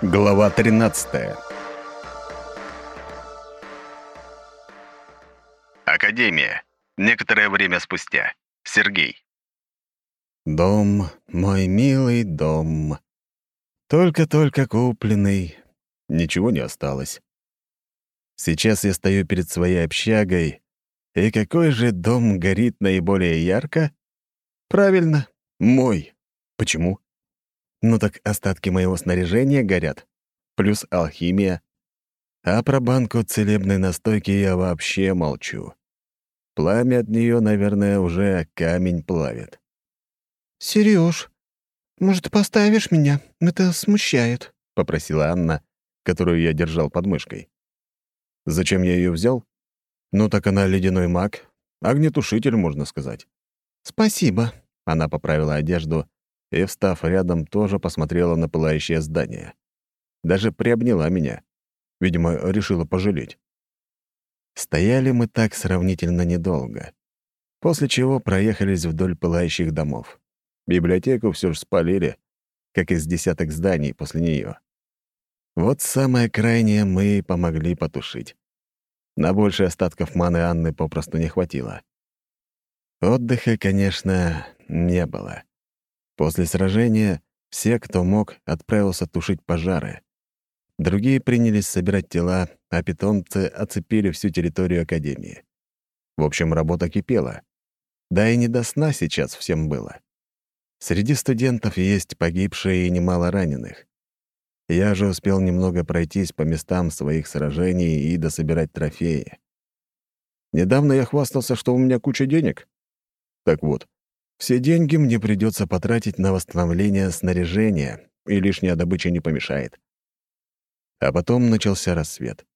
Глава 13 Академия. Некоторое время спустя. Сергей. Дом, мой милый дом. Только-только купленный. Ничего не осталось. Сейчас я стою перед своей общагой, и какой же дом горит наиболее ярко? Правильно, мой. Почему? Ну так остатки моего снаряжения горят. Плюс алхимия. А про банку целебной настойки я вообще молчу. Пламя от нее, наверное, уже камень плавит. «Серёж, может, поставишь меня? Это смущает», — попросила Анна, которую я держал под мышкой. Зачем я ее взял? Ну так она ледяной маг, огнетушитель, можно сказать. «Спасибо», — она поправила одежду и, встав рядом, тоже посмотрела на пылающее здание. Даже приобняла меня. Видимо, решила пожалеть. Стояли мы так сравнительно недолго, после чего проехались вдоль пылающих домов. Библиотеку все же спалили, как из десяток зданий после нее. Вот самое крайнее мы и помогли потушить. На больше остатков маны Анны попросту не хватило. Отдыха, конечно, не было. После сражения все, кто мог, отправился тушить пожары. Другие принялись собирать тела, а питомцы оцепили всю территорию Академии. В общем, работа кипела. Да и не до сна сейчас всем было. Среди студентов есть погибшие и немало раненых. Я же успел немного пройтись по местам своих сражений и дособирать трофеи. Недавно я хвастался, что у меня куча денег. Так вот, все деньги мне придется потратить на восстановление снаряжения, и лишняя добыча не помешает. А потом начался рассвет.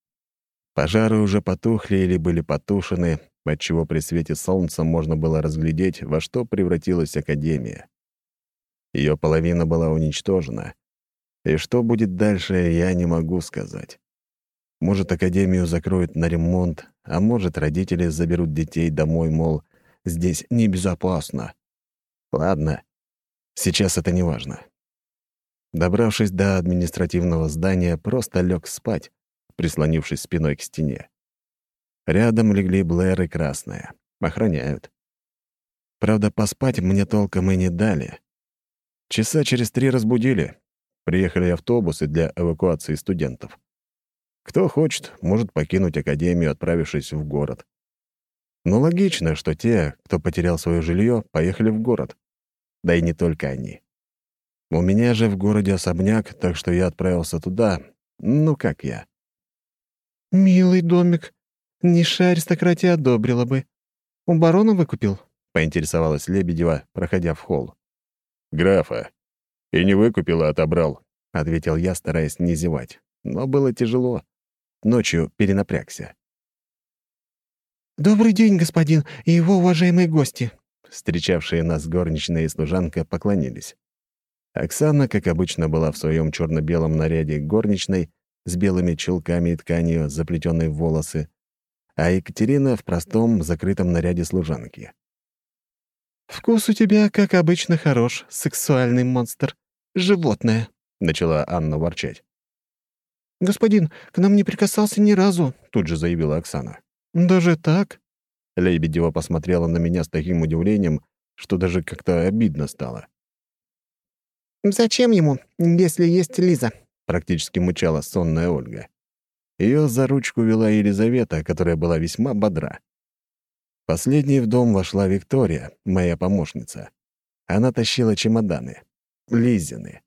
Пожары уже потухли или были потушены, отчего при свете солнца можно было разглядеть, во что превратилась Академия. Ее половина была уничтожена. И что будет дальше, я не могу сказать. Может, Академию закроют на ремонт, а может, родители заберут детей домой, мол, здесь небезопасно. Ладно, сейчас это не важно. Добравшись до административного здания, просто лег спать, прислонившись спиной к стене. Рядом легли Блэр и Красная. Охраняют. Правда, поспать мне толком и не дали. Часа через три разбудили. Приехали автобусы для эвакуации студентов. Кто хочет, может покинуть академию, отправившись в город. Но логично, что те, кто потерял свое жилье, поехали в город. Да и не только они. У меня же в городе особняк, так что я отправился туда. Ну, как я. «Милый домик. Низшая аристократия одобрила бы. У барона выкупил?» — поинтересовалась Лебедева, проходя в холл. «Графа. И не выкупил, а отобрал», — ответил я, стараясь не зевать. Но было тяжело. Ночью перенапрягся. «Добрый день, господин и его уважаемые гости», Встречавшие нас горничная и служанка поклонились. Оксана, как обычно, была в своем черно-белом наряде горничной с белыми чулками и тканью, заплетенной в волосы, а Екатерина в простом, закрытом наряде служанки. «Вкус у тебя, как обычно, хорош, сексуальный монстр. Животное», — начала Анна ворчать. «Господин, к нам не прикасался ни разу», — тут же заявила Оксана. «Даже так?» Лебедева посмотрела на меня с таким удивлением, что даже как-то обидно стало. «Зачем ему, если есть Лиза?» — практически мучала сонная Ольга. Ее за ручку вела Елизавета, которая была весьма бодра. Последней в дом вошла Виктория, моя помощница. Она тащила чемоданы. Лизины.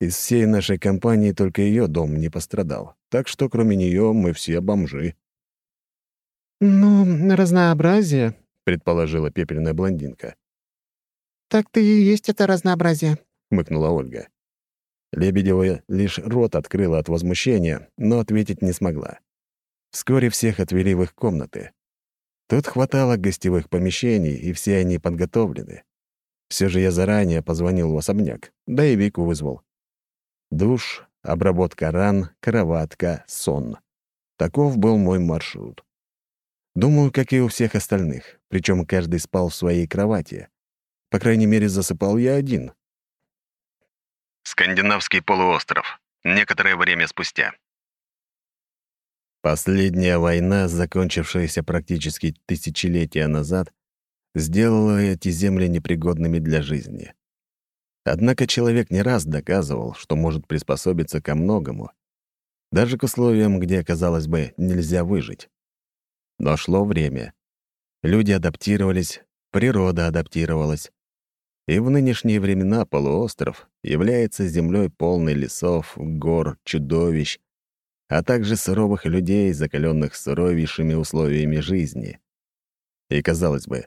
Из всей нашей компании только ее дом не пострадал, так что кроме нее мы все бомжи. «Ну, разнообразие», — предположила пепельная блондинка. «Так ты и есть это разнообразие», — хмыкнула Ольга. Лебедева лишь рот открыла от возмущения, но ответить не смогла. Вскоре всех отвели в их комнаты. Тут хватало гостевых помещений, и все они подготовлены. Все же я заранее позвонил в особняк, да и Вику вызвал. Душ, обработка ран, кроватка, сон. Таков был мой маршрут. Думаю, как и у всех остальных, причем каждый спал в своей кровати. По крайней мере, засыпал я один. Скандинавский полуостров. некоторое время спустя. Последняя война, закончившаяся практически тысячелетия назад, сделала эти земли непригодными для жизни. Однако человек не раз доказывал, что может приспособиться ко многому, даже к условиям, где, казалось бы, нельзя выжить. Но шло время. Люди адаптировались, природа адаптировалась. И в нынешние времена полуостров является землей полной лесов, гор, чудовищ, а также суровых людей, закаленных суровейшими условиями жизни. И, казалось бы,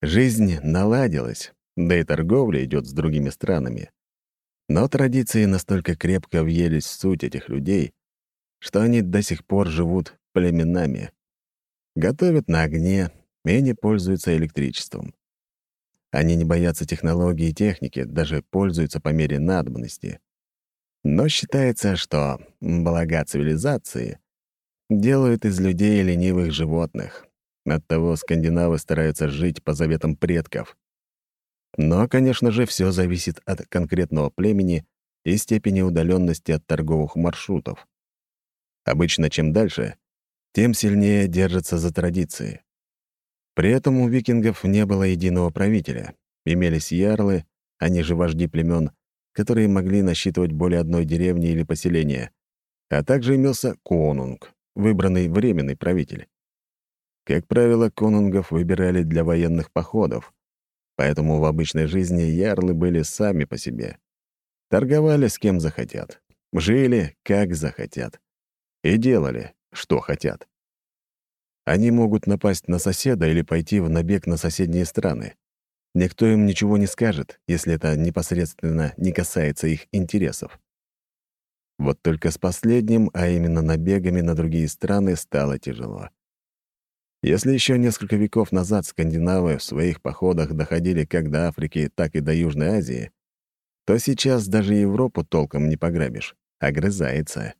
жизнь наладилась, да и торговля идет с другими странами. Но традиции настолько крепко въелись в суть этих людей, что они до сих пор живут племенами. Готовят на огне и не пользуются электричеством. Они не боятся технологий и техники, даже пользуются по мере надобности. Но считается, что блага цивилизации делают из людей ленивых животных. Оттого скандинавы стараются жить по заветам предков. Но, конечно же, все зависит от конкретного племени и степени удаленности от торговых маршрутов. Обычно чем дальше, тем сильнее держатся за традиции. При этом у викингов не было единого правителя. Имелись ярлы, они же вожди племен, которые могли насчитывать более одной деревни или поселения, а также имелся конунг, выбранный временный правитель. Как правило, конунгов выбирали для военных походов, поэтому в обычной жизни ярлы были сами по себе. Торговали с кем захотят, жили как захотят и делали, что хотят. Они могут напасть на соседа или пойти в набег на соседние страны. Никто им ничего не скажет, если это непосредственно не касается их интересов. Вот только с последним, а именно набегами на другие страны, стало тяжело. Если еще несколько веков назад скандинавы в своих походах доходили как до Африки, так и до Южной Азии, то сейчас даже Европу толком не пограбишь, огрызается.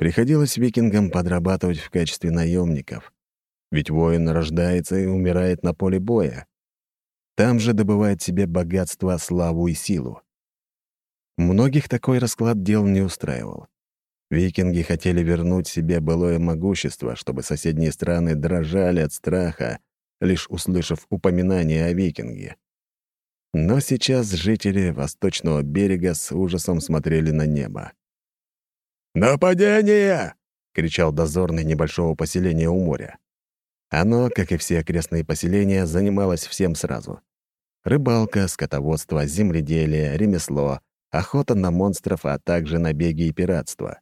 Приходилось викингам подрабатывать в качестве наемников. Ведь воин рождается и умирает на поле боя. Там же добывает себе богатство, славу и силу. Многих такой расклад дел не устраивал. Викинги хотели вернуть себе былое могущество, чтобы соседние страны дрожали от страха, лишь услышав упоминание о викинге. Но сейчас жители Восточного берега с ужасом смотрели на небо. «Нападение!» — кричал дозорный небольшого поселения у моря. Оно, как и все окрестные поселения, занималось всем сразу. Рыбалка, скотоводство, земледелие, ремесло, охота на монстров, а также набеги и пиратство.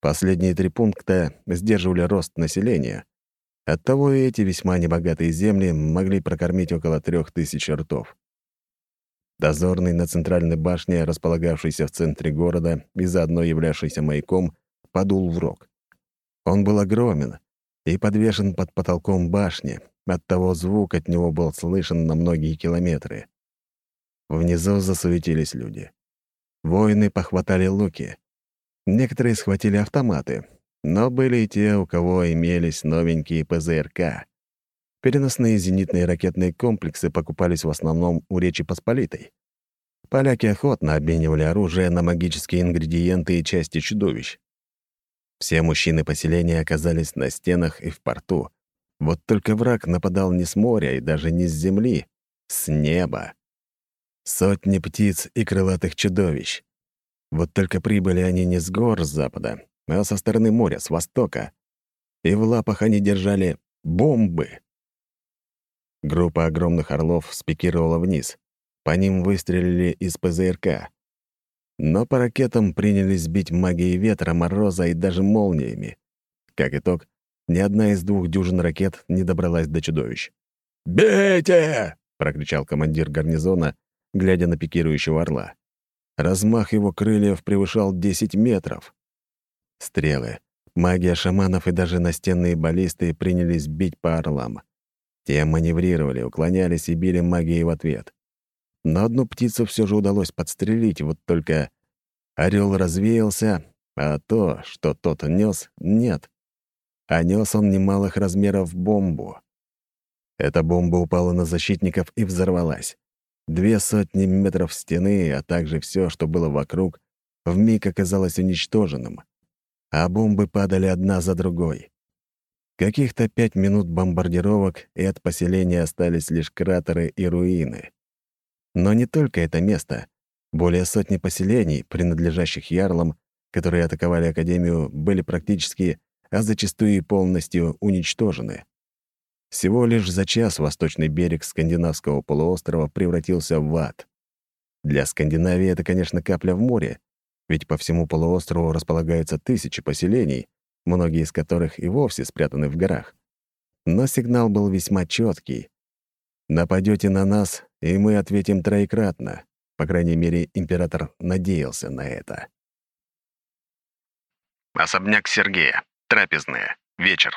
Последние три пункта сдерживали рост населения. Оттого и эти весьма небогатые земли могли прокормить около трех тысяч ртов. Дозорный на центральной башне, располагавшейся в центре города и заодно являвшийся маяком, подул в рог. Он был огромен и подвешен под потолком башни, оттого звук от него был слышен на многие километры. Внизу засуетились люди. Воины похватали луки. Некоторые схватили автоматы, но были и те, у кого имелись новенькие ПЗРК. Переносные зенитные ракетные комплексы покупались в основном у Речи Посполитой. Поляки охотно обменивали оружие на магические ингредиенты и части чудовищ. Все мужчины поселения оказались на стенах и в порту. Вот только враг нападал не с моря и даже не с земли, с неба. Сотни птиц и крылатых чудовищ. Вот только прибыли они не с гор с запада, а со стороны моря, с востока. И в лапах они держали бомбы. Группа огромных орлов спикировала вниз. По ним выстрелили из ПЗРК. Но по ракетам принялись бить магией ветра, мороза и даже молниями. Как итог, ни одна из двух дюжин ракет не добралась до чудовищ. «Бейте!» — прокричал командир гарнизона, глядя на пикирующего орла. Размах его крыльев превышал 10 метров. Стрелы, магия шаманов и даже настенные баллисты принялись бить по орлам. Те маневрировали, уклонялись и били магией в ответ. Но одну птицу все же удалось подстрелить, вот только орел развеялся, а то, что тот нес, нет. А нес он немалых размеров бомбу. Эта бомба упала на защитников и взорвалась. Две сотни метров стены, а также все, что было вокруг, вмиг оказалось уничтоженным, а бомбы падали одна за другой. Каких-то пять минут бомбардировок, и от поселения остались лишь кратеры и руины. Но не только это место. Более сотни поселений, принадлежащих ярлам, которые атаковали Академию, были практически, а зачастую и полностью уничтожены. Всего лишь за час восточный берег скандинавского полуострова превратился в ад. Для Скандинавии это, конечно, капля в море, ведь по всему полуострову располагаются тысячи поселений, многие из которых и вовсе спрятаны в горах. Но сигнал был весьма четкий. Нападете на нас, и мы ответим троекратно. По крайней мере, император надеялся на это. Особняк Сергея. Трапезная. Вечер.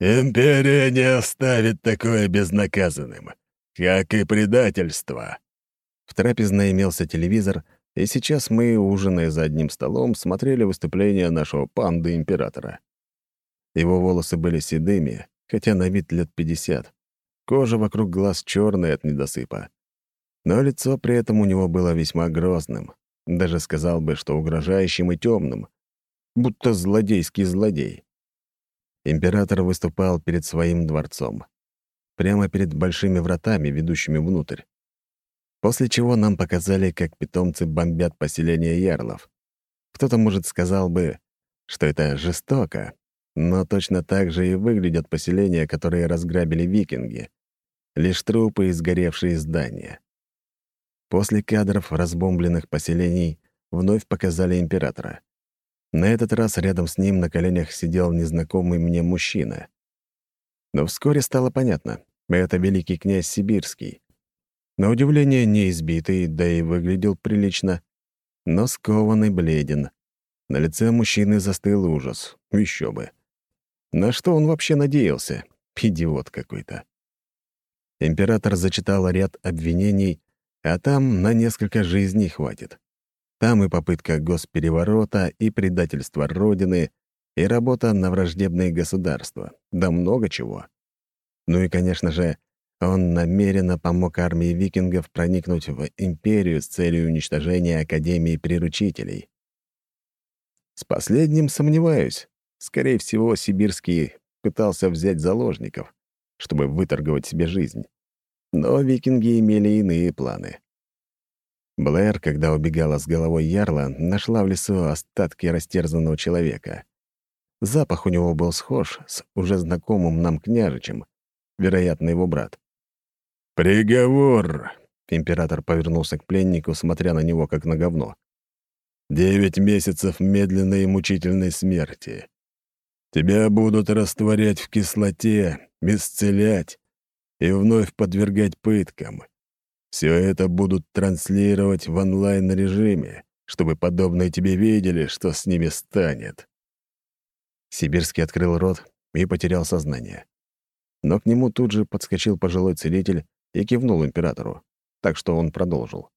«Империя не оставит такое безнаказанным, как и предательство». В трапезной имелся телевизор, и сейчас мы, ужиная за одним столом, смотрели выступление нашего панды-императора. Его волосы были седыми, хотя на вид лет пятьдесят. Кожа вокруг глаз черная от недосыпа. Но лицо при этом у него было весьма грозным. Даже сказал бы, что угрожающим и темным, будто злодейский злодей. Император выступал перед своим дворцом. Прямо перед большими вратами, ведущими внутрь. После чего нам показали, как питомцы бомбят поселение ярлов. Кто-то, может, сказал бы, что это жестоко, но точно так же и выглядят поселения, которые разграбили викинги. Лишь трупы и сгоревшие здания. После кадров разбомбленных поселений вновь показали императора. На этот раз рядом с ним на коленях сидел незнакомый мне мужчина. Но вскоре стало понятно — это великий князь Сибирский. На удивление не избитый, да и выглядел прилично, но скованный бледен. На лице мужчины застыл ужас. Еще бы. На что он вообще надеялся? Идиот какой-то. Император зачитал ряд обвинений, а там на несколько жизней хватит. Там и попытка госпереворота, и предательство Родины, и работа на враждебные государства. Да много чего. Ну и, конечно же, он намеренно помог армии викингов проникнуть в империю с целью уничтожения Академии приручителей. С последним сомневаюсь. Скорее всего, Сибирский пытался взять заложников, чтобы выторговать себе жизнь. Но викинги имели иные планы. Блэр, когда убегала с головой Ярла, нашла в лесу остатки растерзанного человека. Запах у него был схож с уже знакомым нам княжичем, вероятно, его брат. «Приговор!» — император повернулся к пленнику, смотря на него как на говно. «Девять месяцев медленной и мучительной смерти. Тебя будут растворять в кислоте, исцелять и вновь подвергать пыткам. Все это будут транслировать в онлайн-режиме, чтобы подобные тебе видели, что с ними станет». Сибирский открыл рот и потерял сознание. Но к нему тут же подскочил пожилой целитель и кивнул императору, так что он продолжил.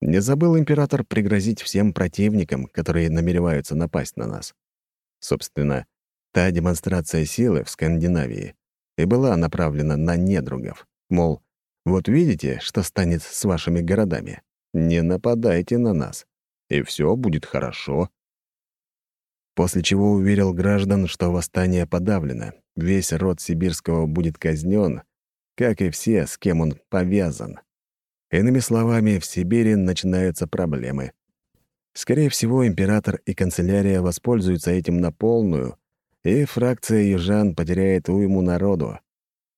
Не забыл император пригрозить всем противникам, которые намереваются напасть на нас. Собственно, та демонстрация силы в Скандинавии и была направлена на недругов, мол, вот видите, что станет с вашими городами? Не нападайте на нас, и все будет хорошо. После чего уверил граждан, что восстание подавлено, весь род Сибирского будет казнен, как и все, с кем он повязан. Иными словами, в Сибири начинаются проблемы. Скорее всего, император и канцелярия воспользуются этим на полную, и фракция южан потеряет уйму народу.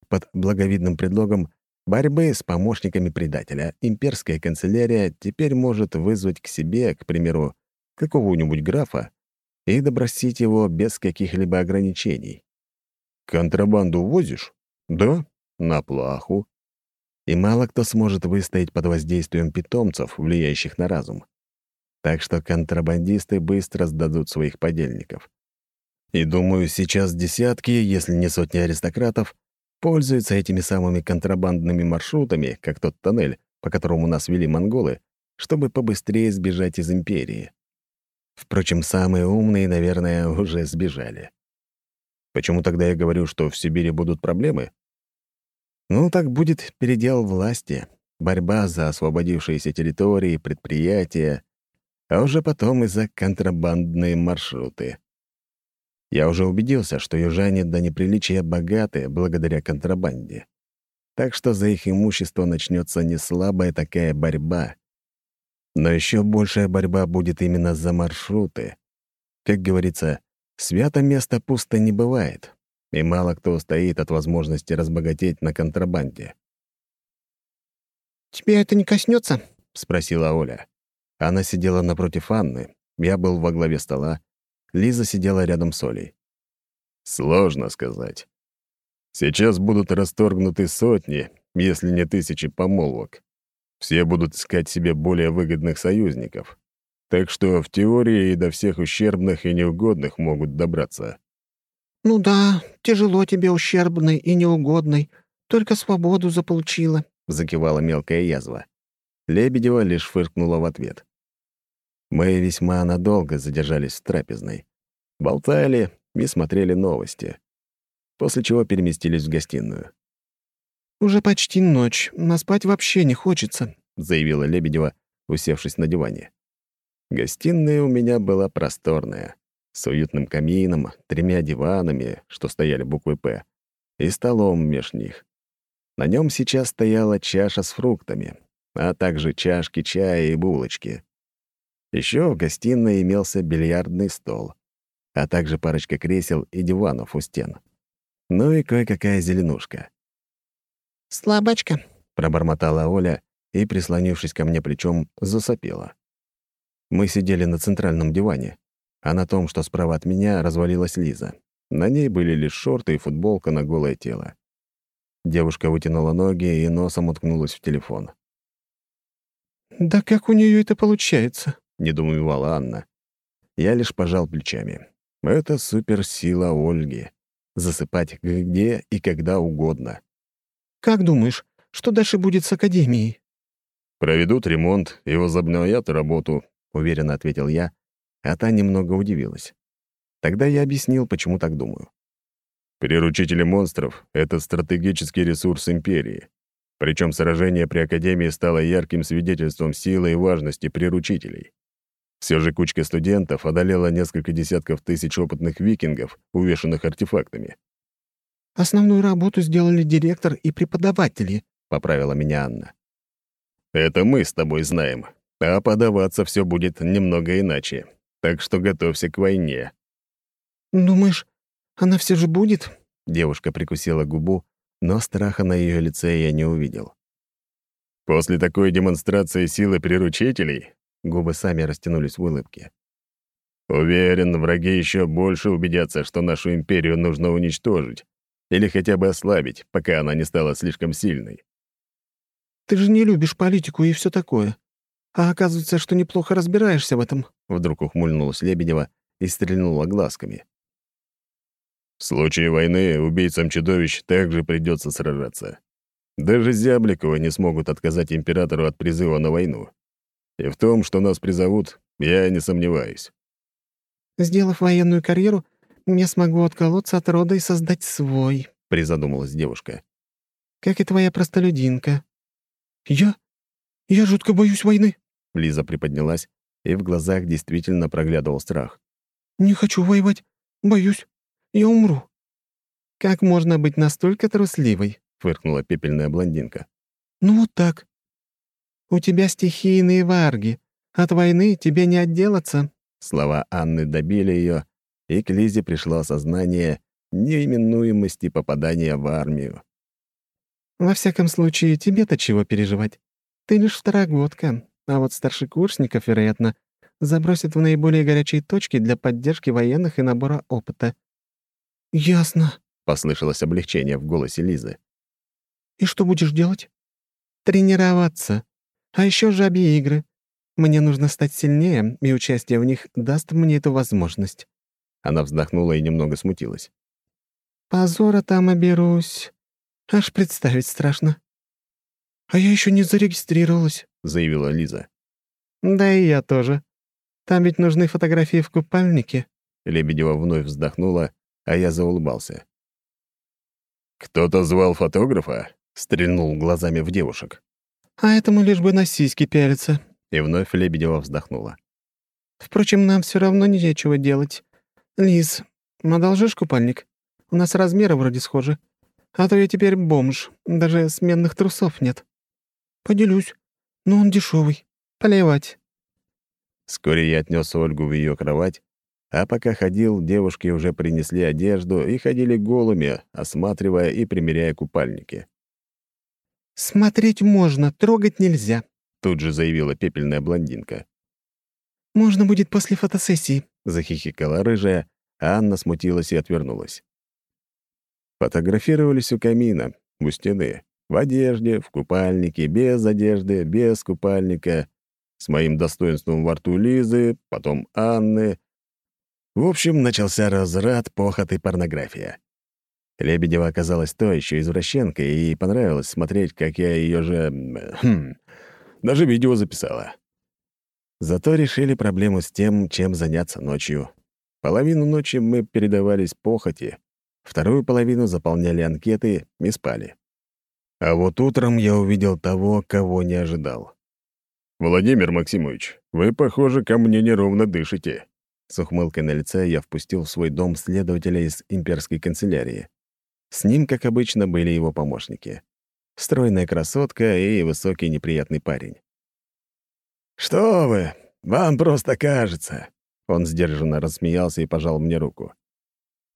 Под благовидным предлогом борьбы с помощниками предателя имперская канцелярия теперь может вызвать к себе, к примеру, какого-нибудь графа и добросить его без каких-либо ограничений. Контрабанду возишь? Да, на плаху. И мало кто сможет выстоять под воздействием питомцев, влияющих на разум. Так что контрабандисты быстро сдадут своих подельников. И думаю, сейчас десятки, если не сотни аристократов, пользуются этими самыми контрабандными маршрутами, как тот тоннель, по которому нас вели монголы, чтобы побыстрее сбежать из империи. Впрочем, самые умные, наверное, уже сбежали. Почему тогда я говорю, что в Сибири будут проблемы? Ну, так будет передел власти, борьба за освободившиеся территории, предприятия, а уже потом и за контрабандные маршруты. Я уже убедился, что южане до неприличия богаты благодаря контрабанде. Так что за их имущество начнется не слабая такая борьба. Но еще большая борьба будет именно за маршруты. Как говорится, свято место пусто не бывает, и мало кто устоит от возможности разбогатеть на контрабанде. «Тебя это не коснется? спросила Оля. Она сидела напротив Анны, я был во главе стола, Лиза сидела рядом с Олей. Сложно сказать. Сейчас будут расторгнуты сотни, если не тысячи помолвок. Все будут искать себе более выгодных союзников. Так что в теории и до всех ущербных и неугодных могут добраться. «Ну да, тяжело тебе, ущербный и неугодный. Только свободу заполучила», — закивала мелкая язва. Лебедева лишь фыркнула в ответ. Мы весьма надолго задержались в трапезной. Болтали и смотрели новости. После чего переместились в гостиную. «Уже почти ночь, но спать вообще не хочется», — заявила Лебедева, усевшись на диване. Гостиная у меня была просторная, с уютным камином, тремя диванами, что стояли буквой «П», и столом меж них. На нем сейчас стояла чаша с фруктами, а также чашки чая и булочки. Еще в гостиной имелся бильярдный стол, а также парочка кресел и диванов у стен. Ну и кое-какая зеленушка. «Слабачка», — пробормотала Оля и, прислонившись ко мне плечом, засопела. Мы сидели на центральном диване, а на том, что справа от меня, развалилась Лиза. На ней были лишь шорты и футболка на голое тело. Девушка вытянула ноги и носом уткнулась в телефон. «Да как у нее это получается?» недоумевала Анна. Я лишь пожал плечами. Это суперсила Ольги. Засыпать где и когда угодно. «Как думаешь, что дальше будет с Академией?» «Проведут ремонт и возобновят работу», — уверенно ответил я, а та немного удивилась. Тогда я объяснил, почему так думаю. Приручители монстров — это стратегический ресурс Империи. Причем сражение при Академии стало ярким свидетельством силы и важности приручителей. Все же кучка студентов одолела несколько десятков тысяч опытных викингов, увешанных артефактами. «Основную работу сделали директор и преподаватели», — поправила меня Анна. «Это мы с тобой знаем, а подаваться все будет немного иначе, так что готовься к войне». «Думаешь, она все же будет?» Девушка прикусила губу, но страха на ее лице я не увидел. «После такой демонстрации силы приручителей Губы сами растянулись в улыбке. Уверен, враги еще больше убедятся, что нашу империю нужно уничтожить или хотя бы ослабить, пока она не стала слишком сильной. «Ты же не любишь политику и все такое. А оказывается, что неплохо разбираешься в этом», — вдруг ухмыльнулась Лебедева и стрельнула глазками. В случае войны убийцам чудовищ также придется сражаться. Даже Зябликовы не смогут отказать императору от призыва на войну. И в том, что нас призовут, я не сомневаюсь. «Сделав военную карьеру, я смогу отколоться от рода и создать свой», — призадумалась девушка. «Как и твоя простолюдинка». «Я? Я жутко боюсь войны», — Лиза приподнялась, и в глазах действительно проглядывал страх. «Не хочу воевать. Боюсь. Я умру». «Как можно быть настолько трусливой?» — фыркнула пепельная блондинка. «Ну вот так. «У тебя стихийные варги. От войны тебе не отделаться». Слова Анны добили ее, и к Лизе пришло осознание неименуемости попадания в армию. «Во всяком случае, тебе-то чего переживать? Ты лишь второгодка, а вот старшекурсников, вероятно, забросят в наиболее горячие точки для поддержки военных и набора опыта». «Ясно», — послышалось облегчение в голосе Лизы. «И что будешь делать?» «Тренироваться. А еще жабьи игры. Мне нужно стать сильнее, и участие в них даст мне эту возможность». Она вздохнула и немного смутилась. «Позора там оберусь. Аж представить страшно». «А я еще не зарегистрировалась», — заявила Лиза. «Да и я тоже. Там ведь нужны фотографии в купальнике». Лебедева вновь вздохнула, а я заулыбался. «Кто-то звал фотографа?» — стрельнул глазами в девушек. А этому лишь бы на сиськи пялиться». И вновь Лебедева вздохнула. Впрочем, нам все равно нечего делать. Лиз, одолжишь купальник? У нас размеры вроде схожи. А то я теперь бомж, даже сменных трусов нет. Поделюсь. Но он дешевый. Плевать. Вскоре я отнес Ольгу в ее кровать, а пока ходил, девушки уже принесли одежду и ходили голыми, осматривая и примеряя купальники. «Смотреть можно, трогать нельзя», — тут же заявила пепельная блондинка. «Можно будет после фотосессии», — захихикала рыжая, а Анна смутилась и отвернулась. Фотографировались у камина, у стены, в одежде, в купальнике, без одежды, без купальника, с моим достоинством во рту Лизы, потом Анны. В общем, начался разрад, похот и порнография. Лебедева оказалась той еще извращенкой, и ей понравилось смотреть, как я ее же... Хм, даже видео записала. Зато решили проблему с тем, чем заняться ночью. Половину ночи мы передавались похоти, вторую половину заполняли анкеты и спали. А вот утром я увидел того, кого не ожидал. «Владимир Максимович, вы, похоже, ко мне неровно дышите». С ухмылкой на лице я впустил в свой дом следователя из имперской канцелярии. С ним, как обычно, были его помощники. Стройная красотка и высокий неприятный парень. «Что вы? Вам просто кажется!» Он сдержанно рассмеялся и пожал мне руку.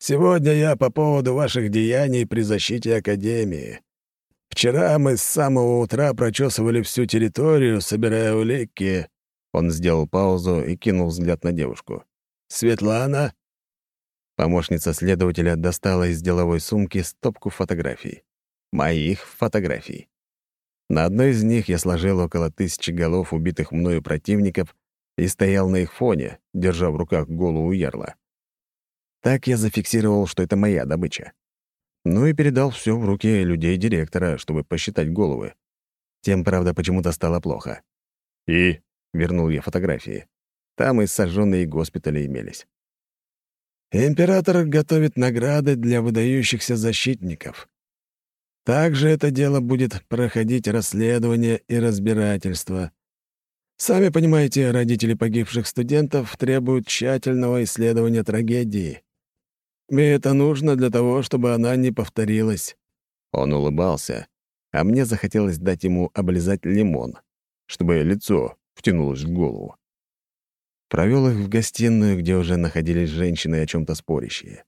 «Сегодня я по поводу ваших деяний при защите Академии. Вчера мы с самого утра прочесывали всю территорию, собирая улики». Он сделал паузу и кинул взгляд на девушку. «Светлана?» Помощница следователя достала из деловой сумки стопку фотографий. Моих фотографий. На одной из них я сложил около тысячи голов убитых мною противников и стоял на их фоне, держа в руках голову ярла. Так я зафиксировал, что это моя добыча. Ну и передал все в руки людей директора, чтобы посчитать головы. Тем, правда, почему-то стало плохо. «И?» — вернул я фотографии. Там и сожженные госпитали имелись. Император готовит награды для выдающихся защитников. Также это дело будет проходить расследование и разбирательство. Сами понимаете, родители погибших студентов требуют тщательного исследования трагедии. И это нужно для того, чтобы она не повторилась. Он улыбался, а мне захотелось дать ему облизать лимон, чтобы лицо втянулось в голову. Провел их в гостиную, где уже находились женщины о чем то спорящие.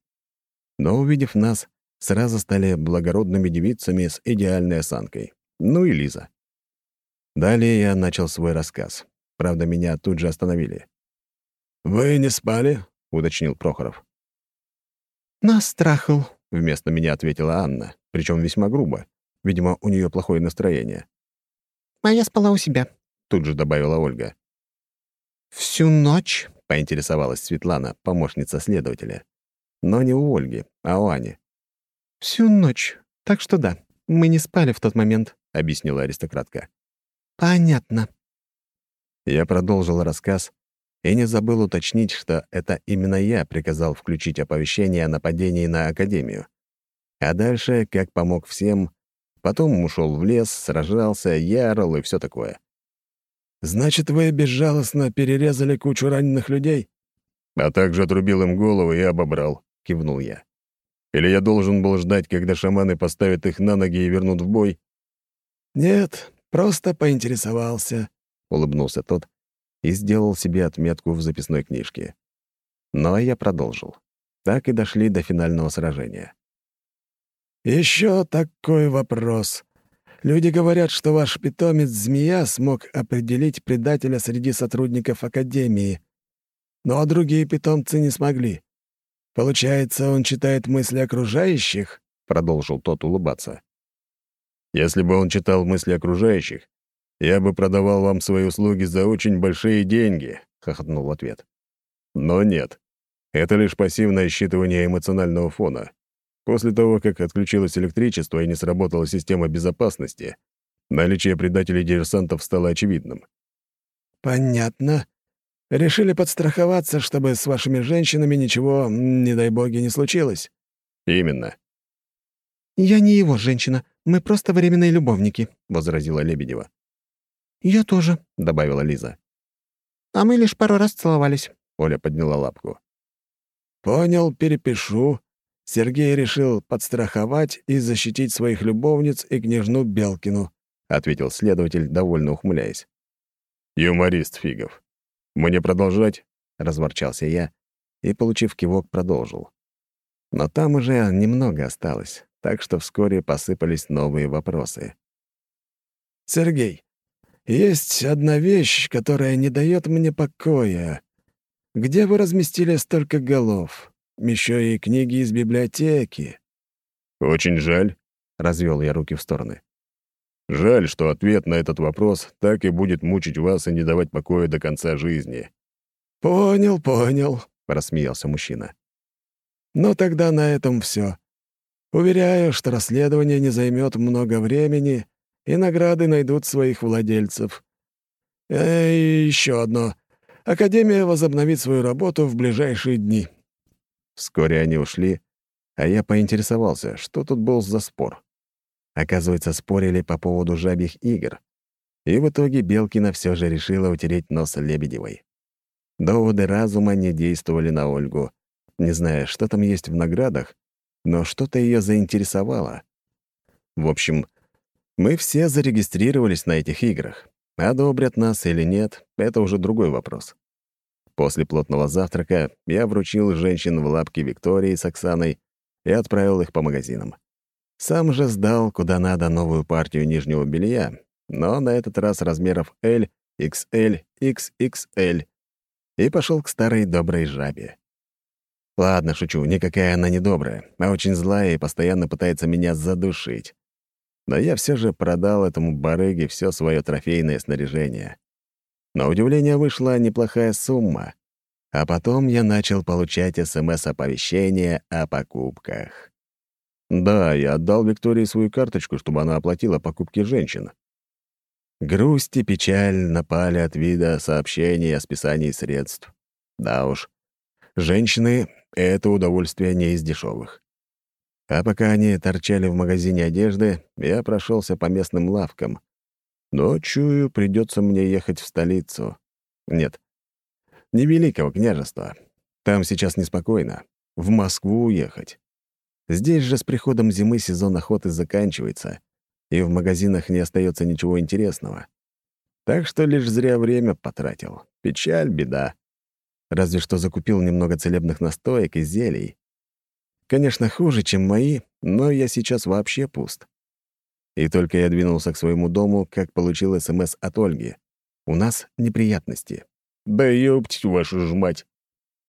Но, увидев нас, сразу стали благородными девицами с идеальной осанкой. Ну и Лиза. Далее я начал свой рассказ. Правда, меня тут же остановили. «Вы не спали?» — уточнил Прохоров. «Нас трахал», — вместо меня ответила Анна, причем весьма грубо. Видимо, у нее плохое настроение. «А я спала у себя», — тут же добавила Ольга. «Всю ночь?» — поинтересовалась Светлана, помощница следователя. Но не у Ольги, а у Ани. «Всю ночь. Так что да, мы не спали в тот момент», — объяснила аристократка. «Понятно». Я продолжил рассказ и не забыл уточнить, что это именно я приказал включить оповещение о нападении на Академию. А дальше, как помог всем, потом ушел в лес, сражался, ярл и все такое. «Значит, вы безжалостно перерезали кучу раненых людей?» «А также отрубил им голову и обобрал», — кивнул я. «Или я должен был ждать, когда шаманы поставят их на ноги и вернут в бой?» «Нет, просто поинтересовался», — улыбнулся тот и сделал себе отметку в записной книжке. Но я продолжил. Так и дошли до финального сражения. «Еще такой вопрос», Люди говорят, что ваш питомец-змея смог определить предателя среди сотрудников Академии. Но другие питомцы не смогли. Получается, он читает мысли окружающих?» — продолжил тот улыбаться. «Если бы он читал мысли окружающих, я бы продавал вам свои услуги за очень большие деньги», — хохотнул в ответ. «Но нет. Это лишь пассивное считывание эмоционального фона. После того, как отключилось электричество и не сработала система безопасности, наличие предателей-диверсантов стало очевидным. «Понятно. Решили подстраховаться, чтобы с вашими женщинами ничего, не дай боги, не случилось?» «Именно». «Я не его женщина. Мы просто временные любовники», — возразила Лебедева. «Я тоже», — добавила Лиза. А мы лишь пару раз целовались», — Оля подняла лапку. «Понял, перепишу. Сергей решил подстраховать и защитить своих любовниц и княжну Белкину», — ответил следователь, довольно ухмыляясь. «Юморист Фигов. Мне продолжать?» — разворчался я и, получив кивок, продолжил. Но там уже немного осталось, так что вскоре посыпались новые вопросы. «Сергей, есть одна вещь, которая не дает мне покоя. Где вы разместили столько голов? Еще и книги из библиотеки». «Очень жаль», — развел я руки в стороны. «Жаль, что ответ на этот вопрос так и будет мучить вас и не давать покоя до конца жизни». «Понял, понял», — рассмеялся мужчина. «Ну тогда на этом все. Уверяю, что расследование не займет много времени, и награды найдут своих владельцев. И еще одно. Академия возобновит свою работу в ближайшие дни». Вскоре они ушли, а я поинтересовался, что тут был за спор. Оказывается, спорили по поводу жабьих игр. И в итоге Белкина все же решила утереть нос Лебедевой. Доводы разума не действовали на Ольгу. Не знаю, что там есть в наградах, но что-то ее заинтересовало. В общем, мы все зарегистрировались на этих играх. Одобрят нас или нет — это уже другой вопрос. После плотного завтрака я вручил женщин в лапки Виктории с Оксаной и отправил их по магазинам. Сам же сдал куда надо новую партию нижнего белья, но на этот раз размеров L, XL, XXL, и пошел к старой доброй жабе. Ладно, шучу, никакая она не добрая, а очень злая и постоянно пытается меня задушить но я все же продал этому барыге все свое трофейное снаряжение. На удивление вышла неплохая сумма, а потом я начал получать СМС-оповещения о покупках. Да, я отдал Виктории свою карточку, чтобы она оплатила покупки женщин. Грусть и печаль напали от вида сообщений о списании средств. Да уж, женщины — это удовольствие не из дешевых. А пока они торчали в магазине одежды, я прошелся по местным лавкам. Но, чую, придется мне ехать в столицу. Нет, не Великого княжества. Там сейчас неспокойно. В Москву уехать. Здесь же с приходом зимы сезон охоты заканчивается, и в магазинах не остается ничего интересного. Так что лишь зря время потратил. Печаль, беда. Разве что закупил немного целебных настоек и зелий. Конечно, хуже, чем мои, но я сейчас вообще пуст. И только я двинулся к своему дому, как получил СМС от Ольги. У нас неприятности. Да ёпть вашу ж мать!